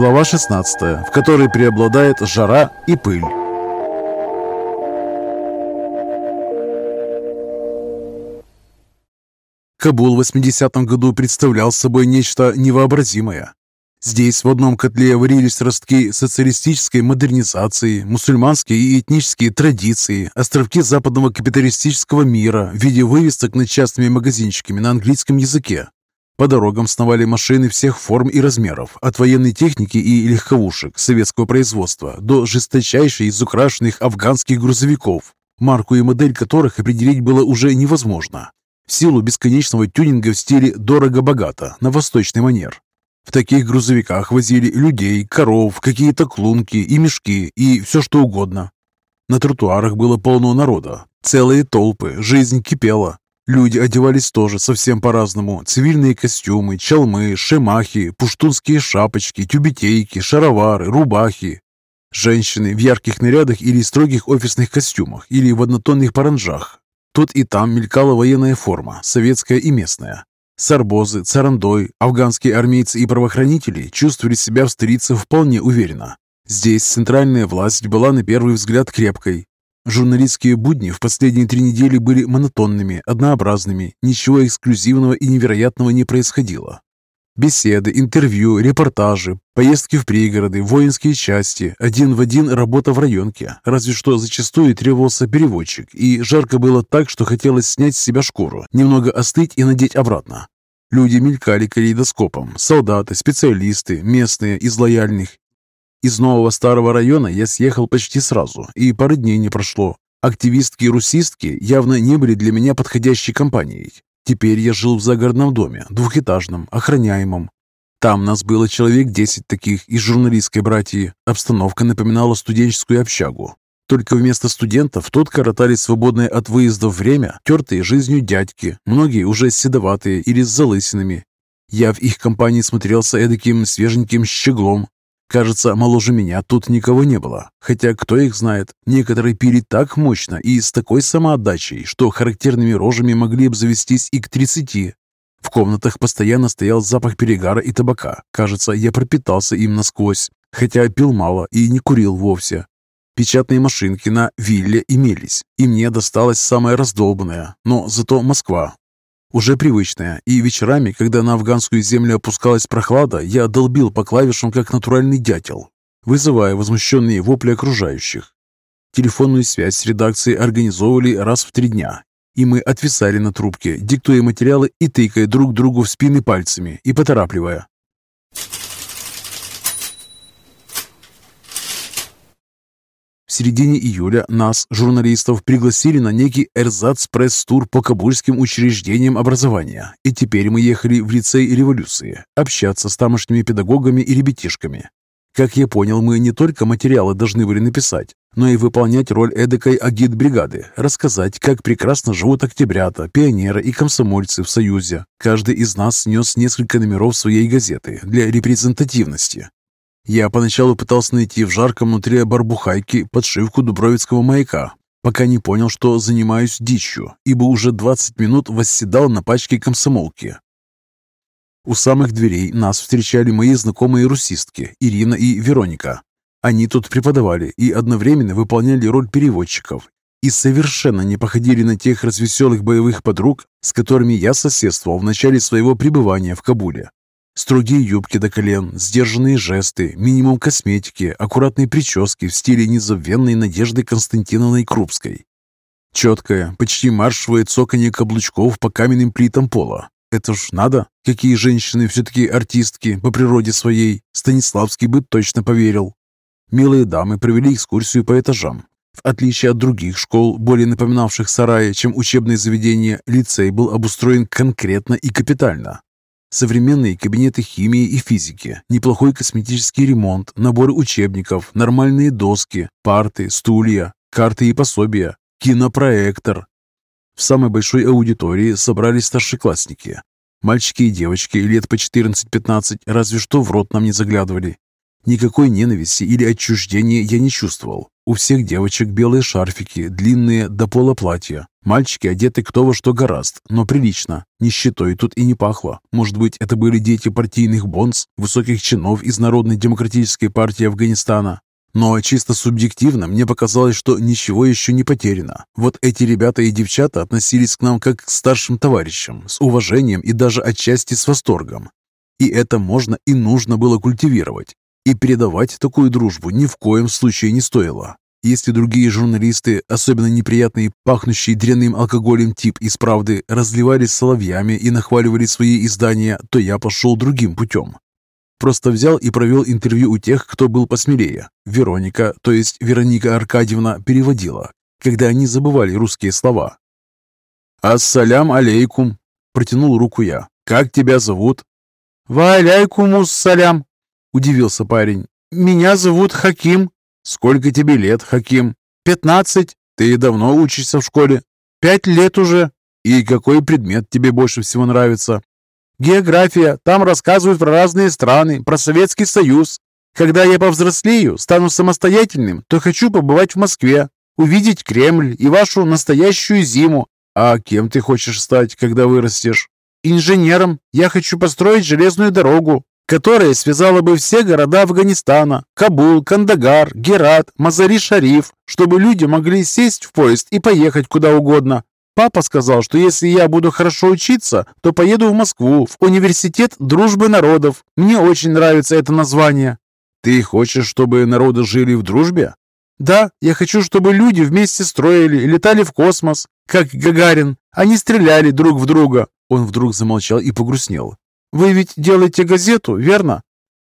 глава 16, в которой преобладает жара и пыль. Кабул в 80-м году представлял собой нечто невообразимое. Здесь в одном котле варились ростки социалистической модернизации, мусульманские и этнические традиции, островки западного капиталистического мира в виде вывесок над частными магазинчиками на английском языке. По дорогам сновали машины всех форм и размеров, от военной техники и легковушек советского производства до жесточайшей из украшенных афганских грузовиков, марку и модель которых определить было уже невозможно. В силу бесконечного тюнинга в стиле «дорого-богато» на восточный манер. В таких грузовиках возили людей, коров, какие-то клунки и мешки и все что угодно. На тротуарах было полно народа, целые толпы, жизнь кипела. Люди одевались тоже совсем по-разному. Цивильные костюмы, чалмы, шемахи, пуштунские шапочки, тюбетейки, шаровары, рубахи. Женщины в ярких нарядах или строгих офисных костюмах, или в однотонных паранжах. Тут и там мелькала военная форма, советская и местная. Сарбозы, Царандой, афганские армейцы и правоохранители чувствовали себя в столице вполне уверенно. Здесь центральная власть была на первый взгляд крепкой. Журналистские будни в последние три недели были монотонными, однообразными, ничего эксклюзивного и невероятного не происходило. Беседы, интервью, репортажи, поездки в пригороды, воинские части, один в один работа в районке, разве что зачастую требовался переводчик, и жарко было так, что хотелось снять с себя шкуру, немного остыть и надеть обратно. Люди мелькали калейдоскопом, солдаты, специалисты, местные, из лояльных. Из нового старого района я съехал почти сразу, и пары дней не прошло. Активистки и русистки явно не были для меня подходящей компанией. Теперь я жил в загородном доме, двухэтажном, охраняемом. Там нас было человек десять таких из журналистской братьи. Обстановка напоминала студенческую общагу. Только вместо студентов тут коротали свободное от выездов время тертые жизнью дядьки, многие уже седоватые или с залысинами. Я в их компании смотрелся эдаким свеженьким щеглом, Кажется, моложе меня тут никого не было. Хотя, кто их знает, некоторые пили так мощно и с такой самоотдачей, что характерными рожами могли обзавестись и к тридцати. В комнатах постоянно стоял запах перегара и табака. Кажется, я пропитался им насквозь, хотя пил мало и не курил вовсе. Печатные машинки на вилле имелись, и мне досталась самая раздолбанная, но зато Москва, уже привычная, и вечерами, когда на афганскую землю опускалась прохлада, я долбил по клавишам, как натуральный дятел, вызывая возмущенные вопли окружающих. Телефонную связь с редакцией организовывали раз в три дня, и мы отвисали на трубке, диктуя материалы и тыкая друг другу в спины пальцами и поторапливая. В середине июля нас, журналистов, пригласили на некий эрзац-пресс-тур по кабульским учреждениям образования. И теперь мы ехали в лицей революции, общаться с тамошними педагогами и ребятишками. Как я понял, мы не только материалы должны были написать, но и выполнять роль эдакой агит-бригады, рассказать, как прекрасно живут октябрята, пионеры и комсомольцы в Союзе. Каждый из нас снес несколько номеров своей газеты для репрезентативности. Я поначалу пытался найти в жарком внутри барбухайки подшивку Дубровицкого маяка, пока не понял, что занимаюсь дичью, ибо уже 20 минут восседал на пачке комсомолки. У самых дверей нас встречали мои знакомые русистки Ирина и Вероника. Они тут преподавали и одновременно выполняли роль переводчиков и совершенно не походили на тех развеселых боевых подруг, с которыми я соседствовал в начале своего пребывания в Кабуле. Строгие юбки до колен, сдержанные жесты, минимум косметики, аккуратные прически в стиле незабвенной Надежды Константиновной Крупской. Четкое, почти маршевое цоканье каблучков по каменным плитам пола. Это ж надо, какие женщины все-таки артистки по природе своей. Станиславский бы точно поверил. Милые дамы провели экскурсию по этажам. В отличие от других школ, более напоминавших сараи, чем учебные заведения, лицей был обустроен конкретно и капитально. Современные кабинеты химии и физики, неплохой косметический ремонт, наборы учебников, нормальные доски, парты, стулья, карты и пособия, кинопроектор. В самой большой аудитории собрались старшеклассники. Мальчики и девочки лет по 14-15 разве что в рот нам не заглядывали. Никакой ненависти или отчуждения я не чувствовал. У всех девочек белые шарфики, длинные до пола платья. Мальчики одеты кто во что гораст, но прилично. Нищетой тут и не пахло. Может быть, это были дети партийных бонс, высоких чинов из Народной демократической партии Афганистана. Но чисто субъективно мне показалось, что ничего еще не потеряно. Вот эти ребята и девчата относились к нам как к старшим товарищам, с уважением и даже отчасти с восторгом. И это можно и нужно было культивировать. И передавать такую дружбу ни в коем случае не стоило. Если другие журналисты, особенно неприятный, пахнущий дрянным алкоголем тип из «Правды», разливались соловьями и нахваливали свои издания, то я пошел другим путем. Просто взял и провел интервью у тех, кто был посмелее. Вероника, то есть Вероника Аркадьевна, переводила, когда они забывали русские слова. «Ассалям алейкум!» – протянул руку я. «Как тебя зовут?» «Ва алейкумус салям!» – удивился парень. «Меня зовут Хаким». «Сколько тебе лет, Хаким?» «Пятнадцать». «Ты давно учишься в школе?» «Пять лет уже». «И какой предмет тебе больше всего нравится?» «География. Там рассказывают про разные страны, про Советский Союз. Когда я повзрослею, стану самостоятельным, то хочу побывать в Москве, увидеть Кремль и вашу настоящую зиму. А кем ты хочешь стать, когда вырастешь? Инженером. Я хочу построить железную дорогу, которая связала бы все города Афганистана, Кабул, Кандагар, Герат, Мазари-Шариф, чтобы люди могли сесть в поезд и поехать куда угодно. Папа сказал, что если я буду хорошо учиться, то поеду в Москву, в университет дружбы народов. Мне очень нравится это название. Ты хочешь, чтобы народы жили в дружбе? Да, я хочу, чтобы люди вместе строили, летали в космос, как Гагарин. Они стреляли друг в друга. Он вдруг замолчал и погрустнел. Вы ведь делаете газету, верно?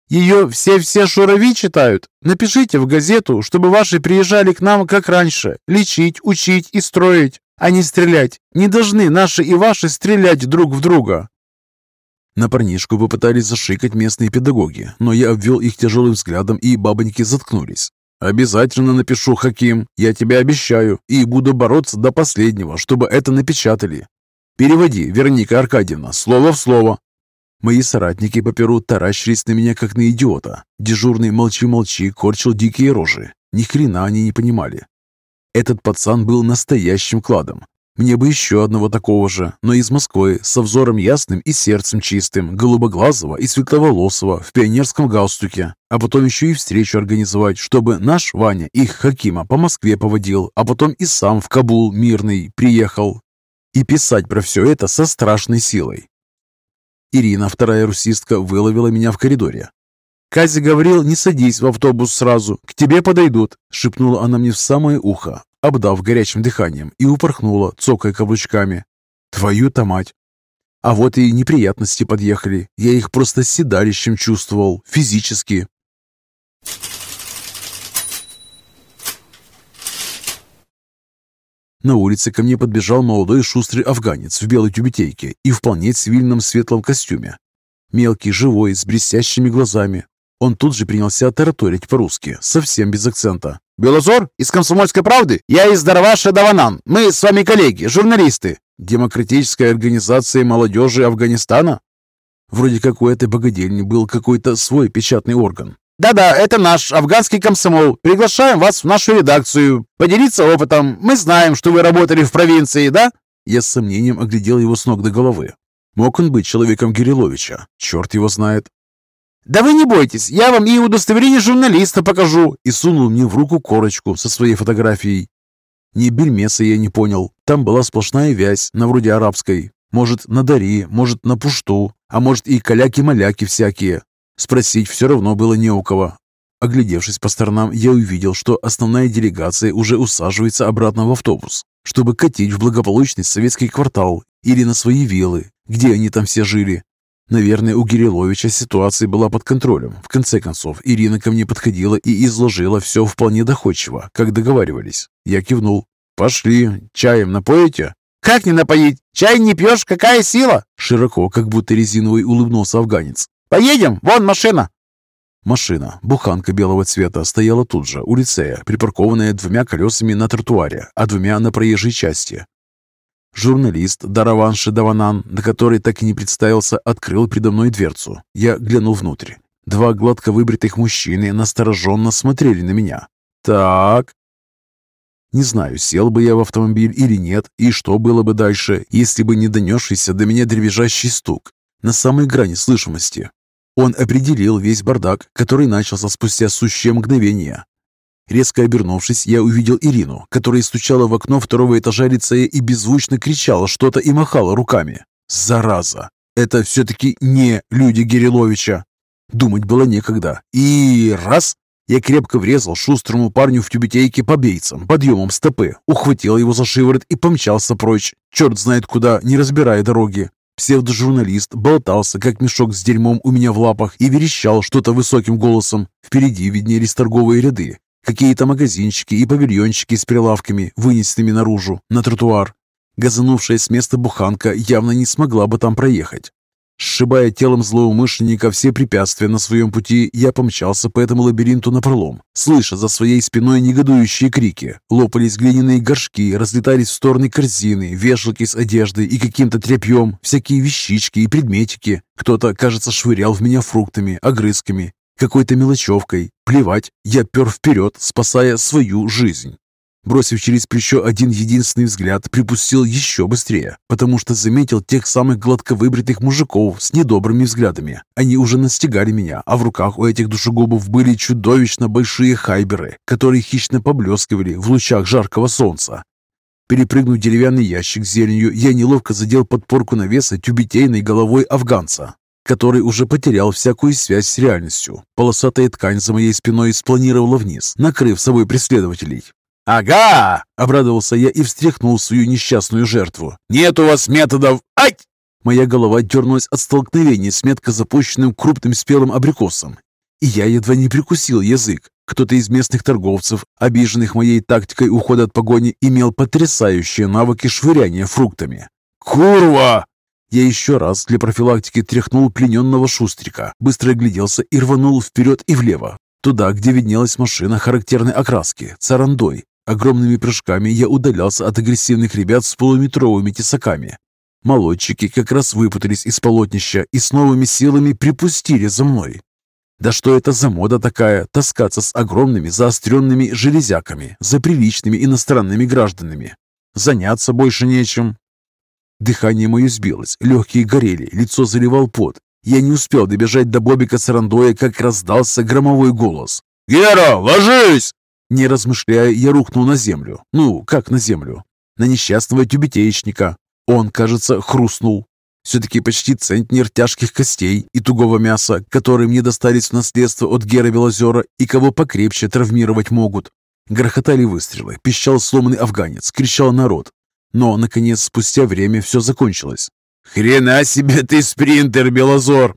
Ее все-все шурави читают. Напишите в газету, чтобы ваши приезжали к нам, как раньше. Лечить, учить и строить, а не стрелять. Не должны наши и ваши стрелять друг в друга». На парнишку попытались зашикать местные педагоги, но я обвел их тяжелым взглядом, и бабоньки заткнулись. «Обязательно напишу, Хаким, я тебе обещаю, и буду бороться до последнего, чтобы это напечатали. Переводи, Вероника Аркадьевна, слово в слово». Мои соратники по перу таращились на меня, как на идиота. Дежурный молчи-молчи корчил дикие рожи. Ни хрена они не понимали. Этот пацан был настоящим кладом. Мне бы еще одного такого же, но из Москвы, со взором ясным и сердцем чистым, голубоглазого и светловолосого, в пионерском галстуке. А потом еще и встречу организовать, чтобы наш Ваня их Хакима по Москве поводил, а потом и сам в Кабул мирный приехал. И писать про все это со страшной силой. Ирина, вторая русистка, выловила меня в коридоре. «Кази говорил, не садись в автобус сразу, к тебе подойдут», — шепнула она мне в самое ухо, обдав горячим дыханием, и упорхнула, цокая каблучками. «Твою-то мать!» А вот и неприятности подъехали. Я их просто седалищем чувствовал, физически. На улице ко мне подбежал молодой шустрый афганец в белой тюбетейке и вполне цивильном светлом костюме. Мелкий, живой, с блестящими глазами. Он тут же принялся тараторить по-русски, совсем без акцента. «Белозор? Из «Комсомольской правды»? Я из Дарваша Даванан. Мы с вами коллеги, журналисты. Демократическая организация молодежи Афганистана?» Вроде как у этой богадельни был какой-то свой печатный орган. «Да-да, это наш афганский комсомол. Приглашаем вас в нашу редакцию. Поделиться опытом. Мы знаем, что вы работали в провинции, да?» Я с сомнением оглядел его с ног до головы. Мог он быть человеком Гириловича? Черт его знает. «Да вы не бойтесь, я вам и удостоверение журналиста покажу!» И сунул мне в руку корочку со своей фотографией. Ни бельмеса я не понял. Там была сплошная вязь, на вроде арабской. Может, на Дари, может, на Пушту, а может и каляки-маляки всякие. Спросить все равно было не у кого. Оглядевшись по сторонам, я увидел, что основная делегация уже усаживается обратно в автобус, чтобы катить в благополучный советский квартал или на свои виллы, где они там все жили. Наверное, у Гириловича ситуация была под контролем. В конце концов, Ирина ко мне подходила и изложила все вполне доходчиво, как договаривались. Я кивнул. «Пошли, чаем напоите?» «Как не напоить? Чай не пьешь? Какая сила?» Широко, как будто резиновый, улыбнулся афганец. «Поедем! Вон машина!» Машина, буханка белого цвета, стояла тут же, у лицея, припаркованная двумя колесами на тротуаре, а двумя на проезжей части. Журналист Дараван Шедаванан, на который так и не представился, открыл передо мной дверцу. Я глянул внутрь. Два гладко выбритых мужчины настороженно смотрели на меня. «Так...» Не знаю, сел бы я в автомобиль или нет, и что было бы дальше, если бы не донесшийся до меня дребезжащий стук на самой грани слышимости. Он определил весь бардак, который начался спустя сущее мгновение. Резко обернувшись, я увидел Ирину, которая стучала в окно второго этажа лицея и беззвучно кричала что-то и махала руками. «Зараза! Это все-таки не люди Гириловича!» Думать было некогда. И раз я крепко врезал шустрому парню в тюбетейке по бейцам, подъемом стопы, ухватил его за шиворот и помчался прочь, черт знает куда, не разбирая дороги. Псевдожурналист болтался, как мешок с дерьмом у меня в лапах, и верещал что-то высоким голосом. Впереди виднелись торговые ряды, какие-то магазинчики и павильончики с прилавками, вынесенными наружу, на тротуар. Газанувшая с места буханка явно не смогла бы там проехать. Сшибая телом злоумышленника все препятствия на своем пути, я помчался по этому лабиринту напролом, слыша за своей спиной негодующие крики. Лопались глиняные горшки, разлетались в стороны корзины, вешалки с одеждой и каким-то тряпьем, всякие вещички и предметики. Кто-то, кажется, швырял в меня фруктами, огрызками, какой-то мелочевкой. Плевать, я пер вперед, спасая свою жизнь. Бросив через плечо один единственный взгляд, припустил еще быстрее, потому что заметил тех самых гладко выбритых мужиков с недобрыми взглядами. Они уже настигали меня, а в руках у этих душегубов были чудовищно большие хайберы, которые хищно поблескивали в лучах жаркого солнца. Перепрыгнув деревянный ящик с зеленью, я неловко задел подпорку навеса тюбетейной головой афганца, который уже потерял всякую связь с реальностью. Полосатая ткань за моей спиной спланировала вниз, накрыв собой преследователей. «Ага!» — обрадовался я и встряхнул свою несчастную жертву. «Нет у вас методов... Ай!» Моя голова дернулась от столкновения с метко запущенным крупным спелым абрикосом. И я едва не прикусил язык. Кто-то из местных торговцев, обиженных моей тактикой ухода от погони, имел потрясающие навыки швыряния фруктами. «Курва!» Я еще раз для профилактики тряхнул плененного шустрика, быстро огляделся и рванул вперед и влево, туда, где виднелась машина характерной окраски, царандой, Огромными прыжками я удалялся от агрессивных ребят с полуметровыми тесаками. Молодчики как раз выпутались из полотнища и с новыми силами припустили за мной. Да что это за мода такая, таскаться с огромными заостренными железяками за приличными иностранными гражданами? Заняться больше нечем. Дыхание мое сбилось, легкие горели, лицо заливал пот. Я не успел добежать до Бобика Сарандоя, как раздался громовой голос. «Гера, ложись!» Не размышляя, я рухнул на землю. Ну, как на землю? На несчастного тюбетеечника. Он, кажется, хрустнул. Все-таки почти центнер тяжких костей и тугого мяса, которые мне достались в наследство от Гера Белозера и кого покрепче травмировать могут. Грохотали выстрелы, пищал сломанный афганец, кричал народ. Но, наконец, спустя время все закончилось. «Хрена себе ты спринтер, Белозор!»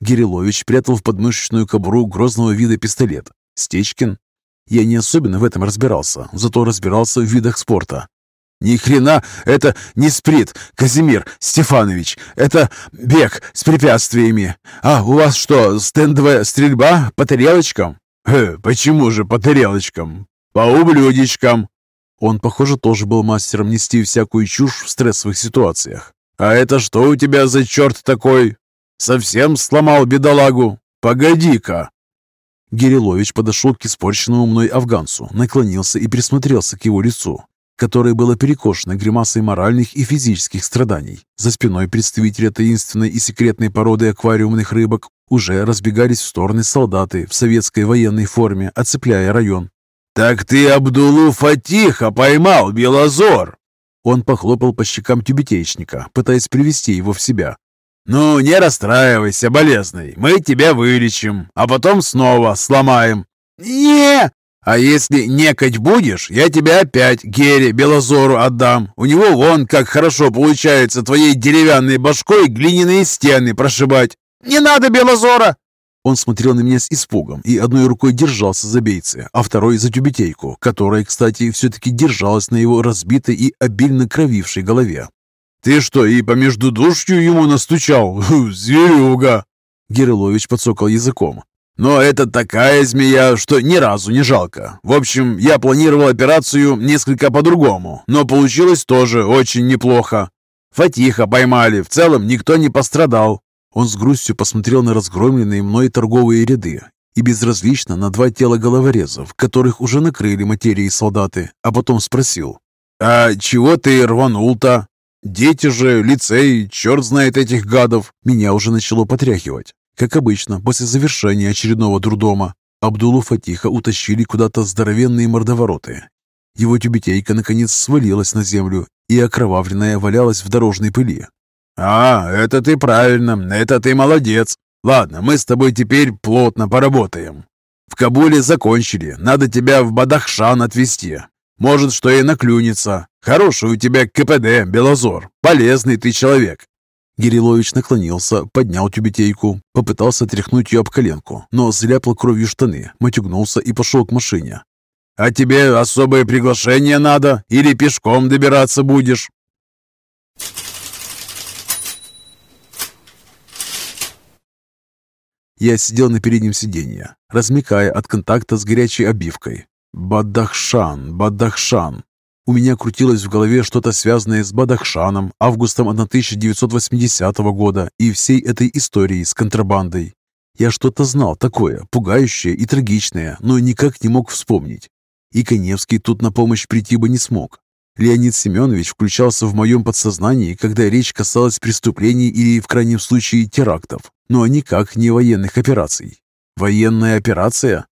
Гирилович прятал в подмышечную кобуру грозного вида пистолет. Стечкин я не особенно в этом разбирался, зато разбирался в видах спорта. Ни хрена, это не сприт, Казимир Стефанович. Это бег с препятствиями. А у вас что, стендовая стрельба по тарелочкам? Э, почему же по тарелочкам? По ублюдечкам. Он, похоже, тоже был мастером нести всякую чушь в стрессовых ситуациях. А это что у тебя за черт такой? Совсем сломал бедолагу? Погоди-ка. Гирилович подошел к испорченному мной афганцу, наклонился и присмотрелся к его лицу, которое было перекошено гримасой моральных и физических страданий. За спиной представителя таинственной и секретной породы аквариумных рыбок уже разбегались в стороны солдаты в советской военной форме, оцепляя район. «Так ты Абдулу Фатиха поймал, Белозор!» Он похлопал по щекам тюбетейщика, пытаясь привести его в себя. «Ну, не расстраивайся, болезный, мы тебя вылечим, а потом снова сломаем». «Не!» «А если некать будешь, я тебя опять Гере Белозору отдам. У него вон как хорошо получается твоей деревянной башкой глиняные стены прошибать». «Не надо Белозора!» Он смотрел на меня с испугом и одной рукой держался за бейцы, а второй за тюбетейку, которая, кстати, все-таки держалась на его разбитой и обильно кровившей голове. «Ты что, и по междудушью ему настучал? Зверюга!» Герилович подсокал языком. «Но это такая змея, что ни разу не жалко. В общем, я планировал операцию несколько по-другому, но получилось тоже очень неплохо. Фатиха поймали, в целом никто не пострадал. Он с грустью посмотрел на разгромленные мной торговые ряды и безразлично на два тела головорезов, которых уже накрыли материей солдаты, а потом спросил. «А чего ты рванул-то? Дети же, лицей, черт знает этих гадов!» Меня уже начало потряхивать. Как обычно, после завершения очередного дурдома, Абдулу Фатиха утащили куда-то здоровенные мордовороты. Его тюбетейка наконец свалилась на землю и окровавленная валялась в дорожной пыли. «А, это ты правильно, это ты молодец. Ладно, мы с тобой теперь плотно поработаем. В Кабуле закончили, надо тебя в Бадахшан отвезти. Может, что и наклюнется. Хороший у тебя КПД, Белозор. Полезный ты человек. Гирилович наклонился, поднял тюбетейку, попытался тряхнуть ее об коленку, но заляпал кровью штаны, матюгнулся и пошел к машине. «А тебе особое приглашение надо? Или пешком добираться будешь?» Я сидел на переднем сиденье, размекая от контакта с горячей обивкой. Бадахшан, Бадахшан. У меня крутилось в голове что-то связанное с Бадахшаном, августом 1980 года и всей этой историей с контрабандой. Я что-то знал такое, пугающее и трагичное, но никак не мог вспомнить. И Коневский тут на помощь прийти бы не смог. Леонид Семенович включался в моем подсознании, когда речь касалась преступлений или, в крайнем случае, терактов, но никак не военных операций. Военная операция?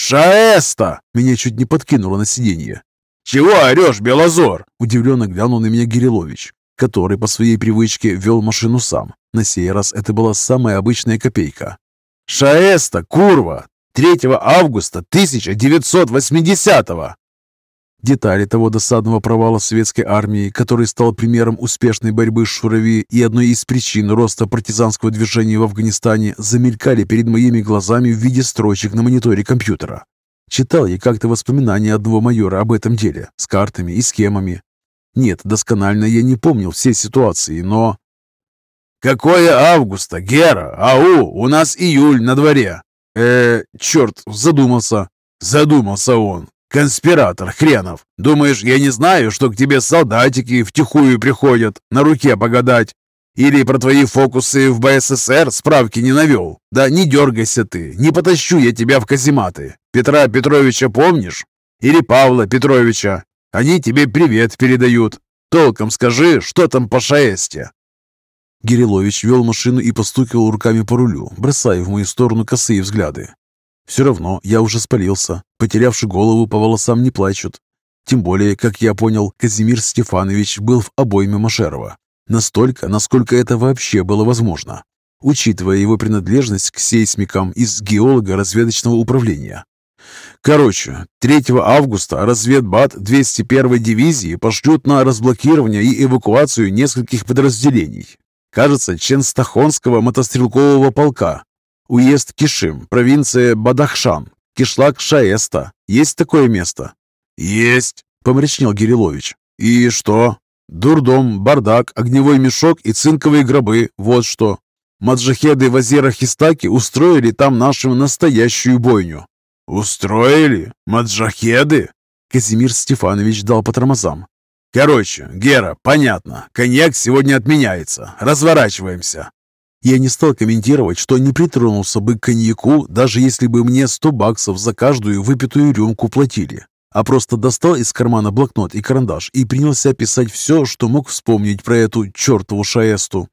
«Шаэста!» Меня чуть не подкинуло на сиденье. «Чего орешь, Белозор?» Удивленно глянул на меня Гирилович, который по своей привычке вел машину сам. На сей раз это была самая обычная копейка. «Шаэста, курва! 3 августа 1980-го!» Детали того досадного провала советской армии, который стал примером успешной борьбы Шурави и одной из причин роста партизанского движения в Афганистане, замелькали перед моими глазами в виде строчек на мониторе компьютера. Читал я как-то воспоминания одного майора об этом деле, с картами и схемами. Нет, досконально я не помнил все ситуации, но... «Какое августа, Гера? Ау, у нас июль на дворе!» э черт, задумался. Задумался он. Конспиратор хренов. Думаешь, я не знаю, что к тебе солдатики втихую приходят на руке погадать? Или про твои фокусы в БССР справки не навел? Да не дергайся ты, не потащу я тебя в казематы. Петра Петровича помнишь? Или Павла Петровича? Они тебе привет передают. Толком скажи, что там по шаесте?» Гирилович вел машину и постукивал руками по рулю, бросая в мою сторону косые взгляды. Все равно я уже спалился. Потерявший голову по волосам не плачут. Тем более, как я понял, Казимир Стефанович был в обойме Машерова. Настолько, насколько это вообще было возможно, учитывая его принадлежность к сейсмикам из геолого-разведочного управления. Короче, 3 августа разведбат 201-й дивизии пошлют на разблокирование и эвакуацию нескольких подразделений. Кажется, Ченстахонского мотострелкового полка. Уезд Кишим, провинция Бадахшан, кишлак Шаеста. Есть такое место? Есть, помрачнел Гирилович. И что? Дурдом, бардак, огневой мешок и цинковые гробы. Вот что. Маджахеды Вазира Хистаки устроили там нашу настоящую бойню. Устроили? Маджахеды? Казимир Стефанович дал по тормозам. Короче, Гера, понятно. Коньяк сегодня отменяется. Разворачиваемся. Я не стал комментировать, что не притронулся бы к коньяку, даже если бы мне 100 баксов за каждую выпитую рюмку платили а просто достал из кармана блокнот и карандаш и принялся писать все, что мог вспомнить про эту чертову шаесту.